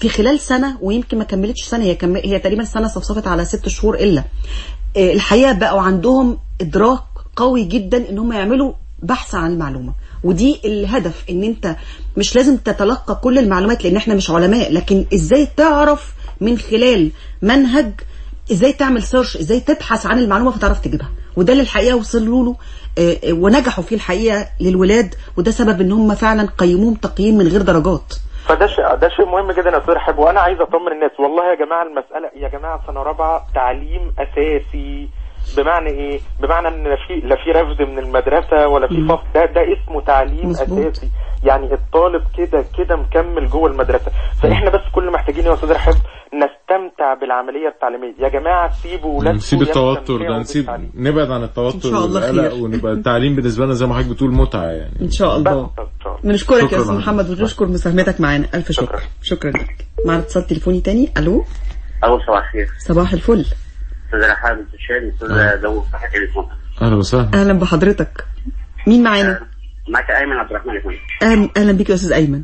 في خلال سنة ويمكن ما كملتش سنة هي كم... هي تقريبا سنة صفصفت على ست شهور إلا. آه، الحقيقة بقوا عندهم إدراك قوي جدا إن هم يعملوا بحث عن المعلومة. ودي الهدف إن أنت مش لازم تتلقى كل المعلومات لأن إحنا مش علماء. لكن إزاي تعرف من خلال منهج إزاي تعمل سيرش إزاي تبحث عن المعلومة فتعرف تجيبها. وده اللي الحقيقة وصلوا له آه، آه، ونجحوا فيه الحقيقة للولاد. وده سبب إن هم فعلا قيموهم تقييم من غير درجات. فده شيء ده شيء مهم جدا يا أستاذ رحب وأنا عايز أطمن الناس. والله يا جماعة المساله يا جماعة سنة رابعة تعليم أساسي. بمعنى إيه؟ بمعنى إن لا في لا في رفض من المدرسة ولا في فصل. ده ده اسمه تعليم مظبوط. أساسي. يعني الطالب كده كده مكمل جوه المدرسة. فإحنا بس كل محتاجين يا أستاذ رحب نستمتع بالعملية التعليمية. يا جماعة سيبوا ولادكم نسيب التوتر ده نسيب. نبعد عن إن التوتر شاء الله والقلق خير. ونبقى التعليم بالنسبة لنا زي ما حضرتك بتقول متعة يعني. إن شاء الله. بس إن شاء الله. بنشكرك يا أستاذ. محمد ونشكر مساهمتك معانا. ألف شكر. شكراً. شكرا لك. معنا اتصال تليفوني تاني. ألو؟ أول صباح الخير. صباح الفل. أستاذ رحاب استشاري أستاذ داوود أهلا وسهلا. أهلا بحضرتك. مين معانا؟ معك أيمن عبد الرحمن أهلا أهلا بيك يا أستاذ أيمن.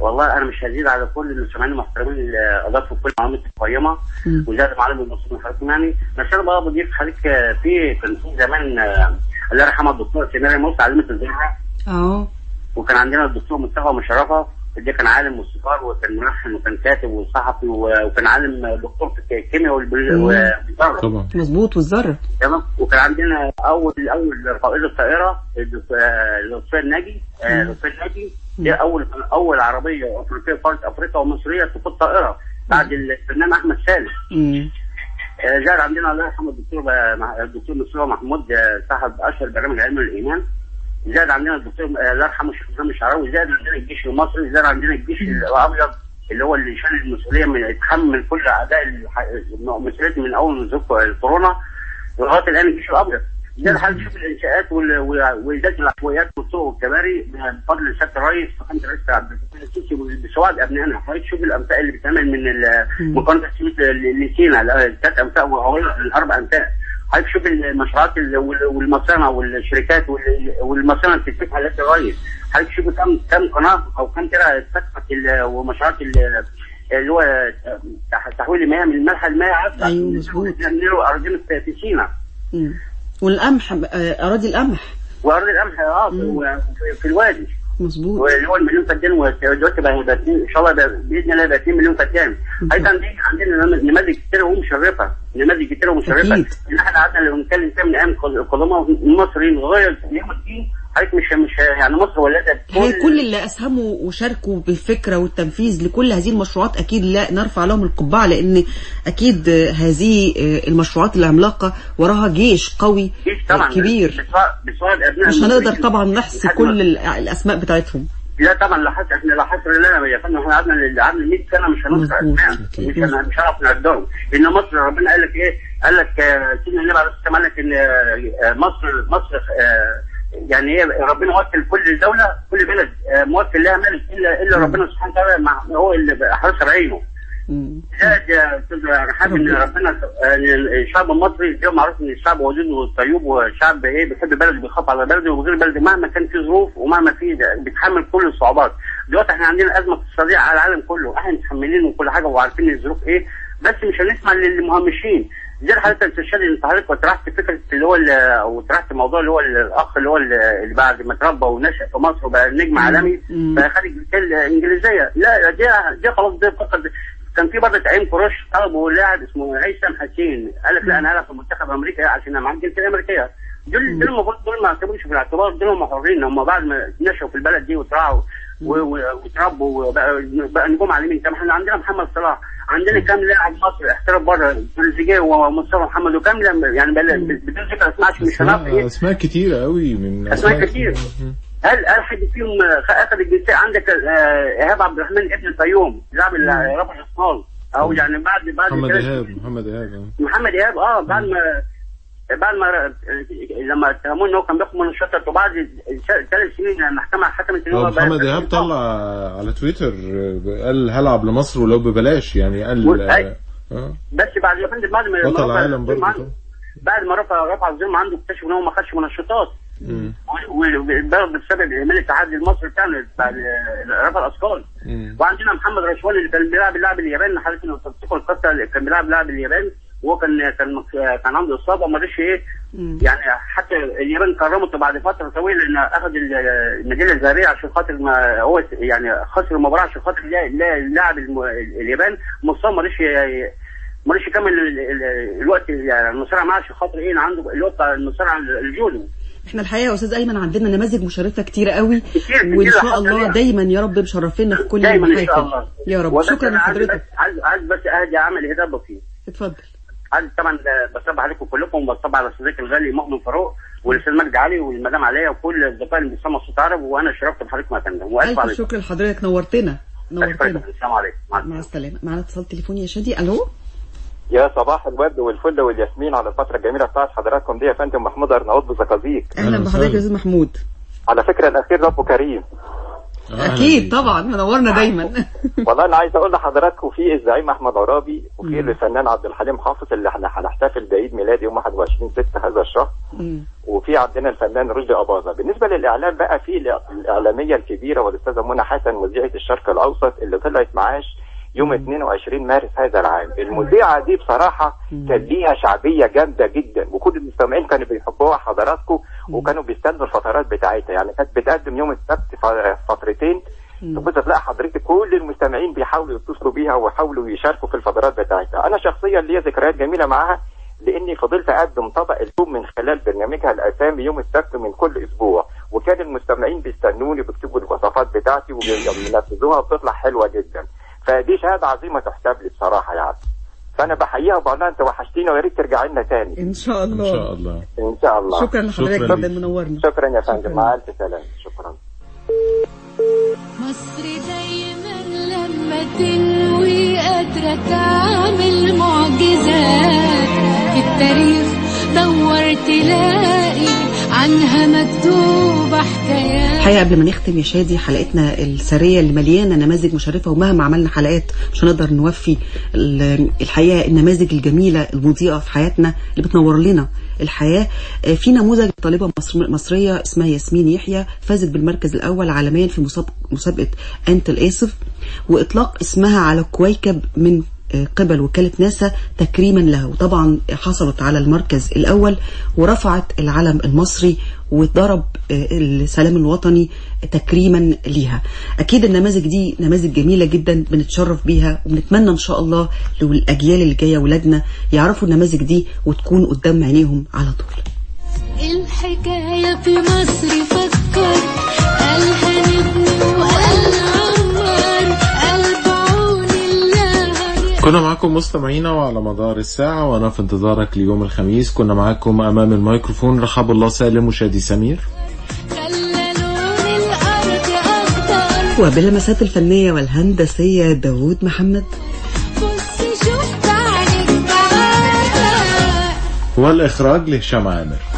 والله أنا مش هزيد على كل المستمعين المحترمين اللي أضافوا كل المعلومات القيمة مم. وزاد معلم المصري من حضرتك يعني. بس أنا بقى بضيف حضرتك آه، في كان في زمان آه، الله يرحمه الدكتور سمير موسى علمت الزراعة آه وكان عندنا الدكتور مصطفى مشرفة. ده كان عالم موسيقار وكان ملحن وكان كاتب وصحفي وكان عالم دكتور في الكيمياء. والبيطرة طبعا. مظبوط والذره تمام. وكان عندنا أول أول قائد الطائرة لطفي الناجي آه، لطفي الناجي. دي أول أول عربية أفريقية قاره أفريقيا ومصرية تقود طائرة بعد الفنان أحمد سالم. آه، زاد عندنا الله يرحمه الدكتور الدكتور مصطفى محمود آه، صاحب أشهر برنامج علم الإيمان. زاد عندنا الدكتور آه، الله يرحمه الشيخ حسام الشعراوي زاد عندنا الجيش المصري زاد عندنا الجيش الأبيض اللي هو اللي شال المسؤولية من يتحمل كل أعداء مسؤوليته من أول نزول الكورونا لغاية الآن الجيش الأبيض. ده الحال شوف الإنشاءات وال- و- وإزالة العشوائيات والطرق والكباري بفضل سياده الرئيس فخامه الرئيس عبد الفتاح السيسي بسواد أبنائنا. حضرتك شوف الأنفاق اللي بتعمل من ل- لسينا ثلاث أنفاق وهقول الأربع أنفاق. حضرتك شوف المشروعات ال- وال- والمصانع والشركات وال- والمصانع اللي بتتفتح على الرئيس حضرتك شوف كم كم قناة أو كم ترى اتفتحت ومشروعات ال- اللي هو تح- تحويل المياه من الملح للمياه عذبه أيوة، مظبوط. اراضينا في مم. والقمح آه، أراضي القمح. وأراضي القمح آه في الوادي. مظبوط. واللي هو المليون فدان ودلوقتي بقى هيبقى إن شاء الله بإذن الله يبقى 2 مليون فدان أيضا دي عندنا نماذج- كتيره ومشرفة. نماذج كتيره ومشرفة. إن إحنا قعدنا نتكلم فيها من أيام القدماء المصريين لغايه اليوم الدين حضرتك مش مش يعني مصر ولدت هي كل اللي اسهموا وشاركوا بالفكرة والتنفيذ لكل هذه المشروعات أكيد لا نرفع لهم القبعة لأن أكيد هذه آه، المشروعات العملاقة وراها جيش قوي جيش طبعا كبير مش. هنقدر طبعا نحصي كل ما- ال- الأسماء بتاعتهم لا طبعا لا حصر إحنا لا حصر لنا يا فندم إحنا قعدنا قعدنا 100 سنة مش أسماء مش مش هنعرف نعدهم إن مصر ربنا قال لك إيه؟ قال لك آه، سيدنا النبي عليه الصلاة والسلام قال لك ان آه، مصر مصر آه، يعني إيه ربنا وكل كل دولة كل بلد آه، موكل لها ملك الا إلا ربنا سبحانه وتعالى هو اللي حرس عينه زاد يا أستاذ رحاب ان ربنا الشعب المصري ده معروف إن الشعب ودود وطيب وشعب إيه بيحب بلده بيخاف على بلده وغير بلده مهما كان في ظروف ومهما في بيتحمل كل الصعوبات. دلوقتي إحنا عندنا أزمة اقتصادية على العالم كله إحنا متحملين وكل حاجة وعارفين الظروف إيه بس مش هنسمع للمهمشين. زي حضرتك استشهاد انت حضرتك وطرحت فكرة اللي هو ال- أو طرحت موضوع اللي هو الأخ اللي هو ال- اللي بعد ما اتربى ونشأ في مصر وبقى نجم عالمي بقى خارج الانجليزيه لا دي دي خلاص دي فقط كان في برضه عين كروش طلبوا لاعب اسمه هيثم حسين قال لك لا أنا هلعب في منتخب أمريكا عشان أنا معايا الجنسيه الامريكيه دول دول المفروض دول ما اعتبروش في الاعتبار دول هم حرين. هم بعد ما نشأوا في البلد دي وطلعوا وتربوا وبقى بقى نجوم عالمين. طب إحنا عندنا محمد صلاح. عندنا كام لاعب مصري احترف بره. تريزيجيه ومصطفى محمد. وكام يعني بدون ذكر أسماء مش هنعرف أسماء كتيرة قوي من أسماء كتير. هل هل حد فيهم أخذ الجنسية؟ عندك آه، إيهاب عبد الرحمن ابن الفيوم. لاعب رفع الاثقال أو يعني بعد بعد محمد ايهاب محمد إيهاب آه. محمد إيهاب آه بعد ما بعد ما لما اتهموه ان هو كان بياخد منشطات وبعد ثلاث سنين المحكمه حكمت ان هو محمد إيهاب طلع على تويتر قال هلعب لمصر ولو ببلاش يعني قال آه، بس بعد يا فندم بعد ما بطل لما رفع عالم الظلم برضه بعد ما رفع رفع الظلم عنده اكتشف ان هو ما خدش منشطات. وبرضه بسبب اهمال الاتحاد المصري بتاعنا بعد رفع الأثقال. وعندنا محمد رشوان اللي كان بيلعب اللاعب اليابان حضرتك لو تفتكروا القصة اللي كان بيلعب لاعب اليابان وهو كان كان كان عنده إصابة ما رضيش إيه يعني حتى اليابان كرمته بعد فترة طويلة ان أخذ ال- الميداليه الذهبيه عشان خاطر ما هو يعني خسر المباراة عشان خاطر لا- لا- اللاعب اليابان مصاب ما رضيش ما رضيش يكمل ال- ال- الوقت يعني المصارعة معاه عشان خاطر إيه عنده هو بتاع المصارعة الجودو إحنا الحقيقة يا أستاذ أيمن عندنا نماذج مشرفة كتيره قوي كتير وإن شاء الله. دايما يا رب مشرفينا في كل المحافل. يا رب. شكرا لحضرتك. عايز بس أهدي عمل هداء بسيط. اتفضل عايز طبعا بصب عليكم كلكم وبصب على صديقي الغالي مؤمن فاروق والأستاذ مجدي علي والمدام عليا وكل الاصدقاء اللي بيسمعوا صوت عرب وأنا شرفت بحضرتك يا فندم والف شكر لحضرتك نورتنا نورتنا. السلام عليكم. مع السلامة. معنا اتصال تليفوني يا شادي. ألو؟ يا صباح الورد والفل والياسمين على الفترة الجميلة بتاعت حضراتكم دي يا فندم محمود أرناؤوط بزقازيق أهلا بحضرتك يا أستاذ محمود. على فكرة الأخير ربه كريم. أكيد طبعا منورنا دايما. والله أنا عايز أقول لحضراتكم في الزعيم أحمد عرابي وفي الفنان عبد الحليم حافظ اللي إحنا هنحتفل بعيد ميلاد يوم 21 6 هذا الشهر. وفي عندنا الفنان رشدي أباظة. بالنسبة للإعلام بقى في الإعلامية الكبيرة والأستاذة منى حسن مذيعة الشرق الأوسط اللي طلعت معاش يوم 22 مارس هذا العام. المذيعة دي بصراحة كان ليها شعبية جامدة جدا وكل المستمعين كانوا بيحبوها حضراتكم وكانوا بيستنوا الفترات بتاعتها. يعني كانت بتقدم يوم السبت فترتين. تبص تلاقي حضرتك كل المستمعين بيحاولوا يتصلوا بيها ويحاولوا يشاركوا في الفترات بتاعتها. أنا شخصيا ليا ذكريات جميلة معاها لأني فضلت أقدم طبق اليوم من خلال برنامجها الأسامي يوم السبت من كل أسبوع. وكان المستمعين بيستنوني بيكتبوا الوصفات بتاعتي وبينفذوها. وبتطلع حلوة جدا. فدي شهادة عظيمة تحسب لي بصراحة يعني. فأنا بحييها وبقول لها أنت وحشتينا ويا ريت ترجعي لنا تاني. إن شاء الله. إن شاء الله. إن شاء الله. شكرا لحضرتك جدا منورنا. شكرا يا فندم. مع ألف سلامة. شكرا. مصر دايما لما تنوي قادرة تعمل معجزات. في التاريخ دور تلاقي عنها مكتوبة حكايات. الحقيقة قبل ما نختم يا شادي حلقتنا السرية اللي مليانه نماذج مشرفة ومهما عملنا حلقات مش هنقدر نوفي ال- الحقيقة النماذج الجميلة المضيئة في حياتنا اللي بتنور لنا الحياة. آه، في نموذج طالبة مصر مصرية اسمها ياسمين يحيى فازت بالمركز الأول عالميا في مسابقه انت الاسف وإطلاق اسمها على كويكب من قبل وكالة ناسا تكريما لها وطبعا حصلت على المركز الأول ورفعت العلم المصري وضرب السلام الوطني تكريما ليها. أكيد النماذج دي نماذج جميلة جدا بنتشرف بيها وبنتمنى إن شاء الله لو الأجيال اللي جاية ولادنا يعرفوا النماذج دي وتكون قدام عينيهم على طول. الحكاية في مصر فكر قالها نبني كنا معاكم مستمعينا وعلى مدار الساعة وأنا في انتظارك ليوم الخميس. كنا معاكم أمام الميكروفون رحب الله سالم وشادي سمير. وباللمسات الفنية والهندسية داوود محمد. والإخراج لهشام عامر.